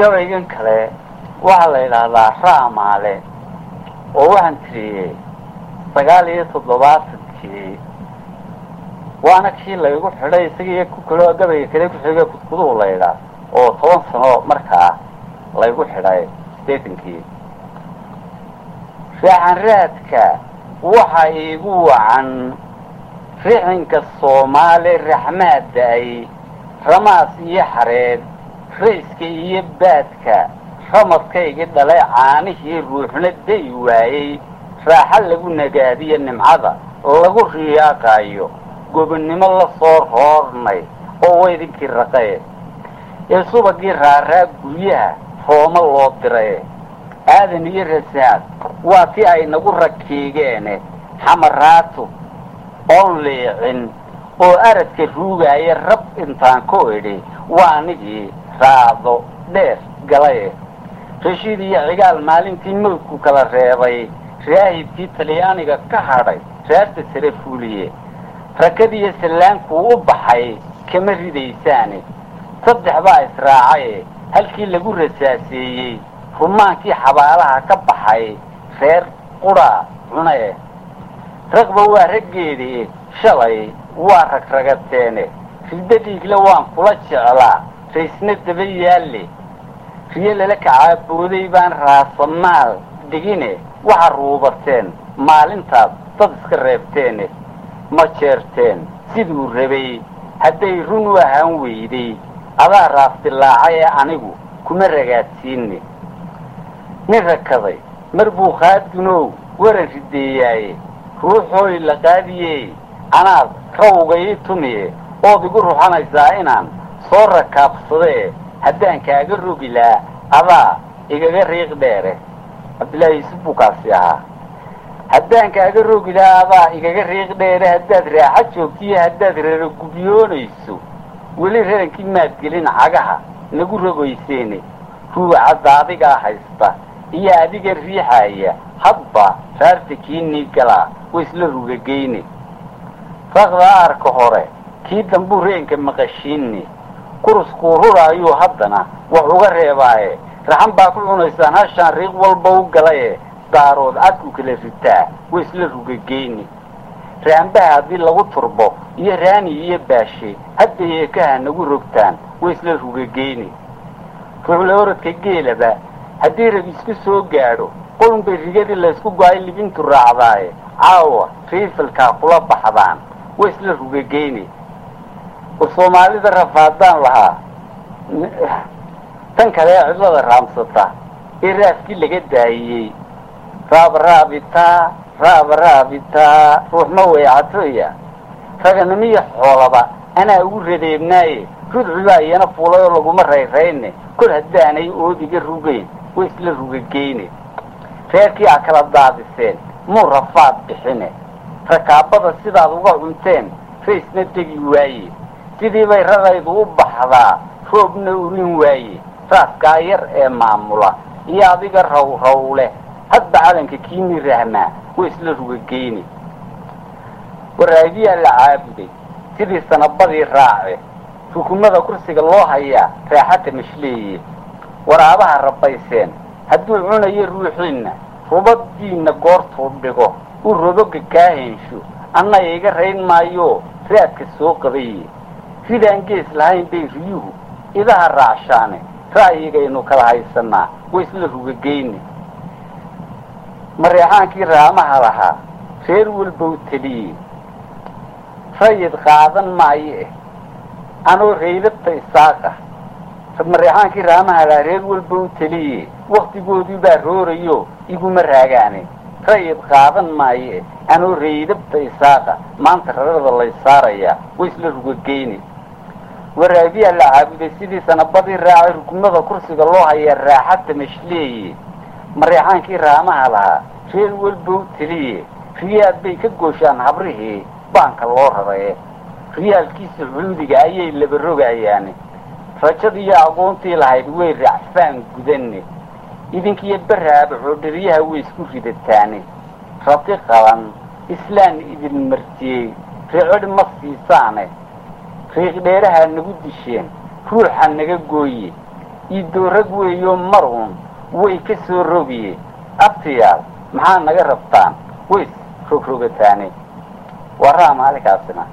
gabaygan kale waxaa la yidhaahdaa raamaale oo waxaan tiriyey sagaal iyo toddobaatankii waana kii laygu xidhay isagiiyo ku kaloo gabayga kale ku xigay kudkuduhu laydhaa oo toban sano markaa laygu xidhay sideetankii raaxanraadka waxa iigu wacan rixinka soomaali raxmaad da'ay ramaas iyo xareed rayska iyo baadka ramadkaygi dhalay caanihii ruuxna day waayey. Raaxo lagu nagaadiyo nimcada lagu riyaaqaayo gobonnimo la soo roornay oo waydinkii raqaye ee subagii raaraa guryaha rooma loo diraye aadan iyo rasaad waa ti ay nagu rakiigeene xamaraatu oon leecin oo aradka ruugaaya rab intaan ku idhi waa anigii raacdo dheer galaye rashiid iyo cigaal maalintii mawdku kala reebay raahibkii talyaaniga ka hadhay raarta sare fuuliye rakadiyo sallaankuu u baxay kama ridaysaane saddex baa israacaye halkii lagu rasaaseeyey rumaankii xabaalaha ka baxay reer qudhaa cunae raqba waa raggeedii shalay waa ragragateene riddo dhiigle waan kula jeclaa raysna daba yaalle riyo lala kacaabooday baan raasamaal dhigine waxaa ruubateen maalintaad dad iska reebteene ma jeerteen siduu rabay hadday run u ahaan weyday adaa raafdilaacay ee anigu kuma ragaadsiinne. Nin rakaday mar buu khaadunow waran rideeyaaye ruuxooy la qaadiyey anaad rawga ii tumiye ood igu ruxanaysaa inaan soo rakaabsadee haddaan kaaga rogi laa adaa igaga riiq dheere cabdillaahi yuusuf buu kaasi ahaa haddaan kaaga rogi lahaa adaa igaga riiq dheere haddaad raaxo joogtiyo haddaad raragubyoonayso weli rarankii maad gelin cagaha nagu rogoyseene ruucadda adigaa haysta iyo adiga riixaaya hadba raarta kiinii galaa wa isla rugageyne. Raqda aarka hore kii dambuu reenka maqashiinne kuruskuu ruraayuu haddana wax uga reebaaye. Raxan baa ku cunaysaan hashaan riiq walba u galaye. Daarood cadku kala ritaa wa isla rugageyne raambaha haddii lagu turbo iyo raani iyo baashe hadda eekaha nagu rogtaan wa isla rugageyne ruuxla oradka geelaba haddii rag isku soo gaadho qolun bay rigadii laysku go'ay libintu raacdaaye. Caawa riifalkaa kula baxdaan wa isla rugageyne oo soomaalida rafaadaan lahaa. Tan kale ee cidlada raamsata ee raafkii laga daayiyey raabaraabitaa raabaraabitaa ruuxma weecatoya raganimiyo xoolaba anaa ugu radeebnaaye. Rudcibaa iyana fuulay oo laguma rayrayne. Kol haddaanay oodiga rugayn way isla rugageyne. Reerkii a kala daadiseen muu rafaad bixine. Rakaabada sidaad uga cunteen raysna degi waaye sidii bay raraydu u baxdaa roobna urin waaye raaskaa yar ee maamula iyo adiga rawraw leh hadba calanka kiini rahmaa way isla rugageyne waraabiyaa la caabuday sidii sanabadii raace rukumada kursiga loo hayaa raaxata mashleeye waraabaha rabbayseen hadduu cunayo ruuxiinna rubadiinna goortuu dhigo uu roboga kaa hensho anna iga rayn maayo raadka soo qabaye ridaan gees lahayn bay riyuhu idaha raacshaane ra'yigaynu kala haysanaa way isla rugageyne mareexaankii raamaha lahaa reer walbow teliye rayid qaadan maayo eh anoo raydabta isaaqa mareexaankii raamaha lahaa reer walbow teliye waktigoodii baa roorayo iguma raagaane. Rayid qaadan maayo eh anoo raydabta isaaqa maanta rarada lay saarayaa way isla rugageyne waraabiyaa la caabuday sidii sanabadii raacay rukumada kursiga loo hayaa raaxata mashleeye mareexaankii raamaha lahaa reer walbow teliye riyaad bay ka gooshaan habrihii baanka loo raraye riyaalkii sacuudiga ayay laba rogayaane rajadiiyo aqoontii lahayd way racfaan gudanne idinkiyo baraaba coodhariyaha way isku ridataane rati qaban islaan idin martiyey ricodh ma siisaane riiq dheeraha nagu disheen ruuxa naga gooye idoorag weeyo mar uun way ka soo rogiye abtiyaal maxaa naga rabtaan ways rogrogataane waa raa maalinkaasina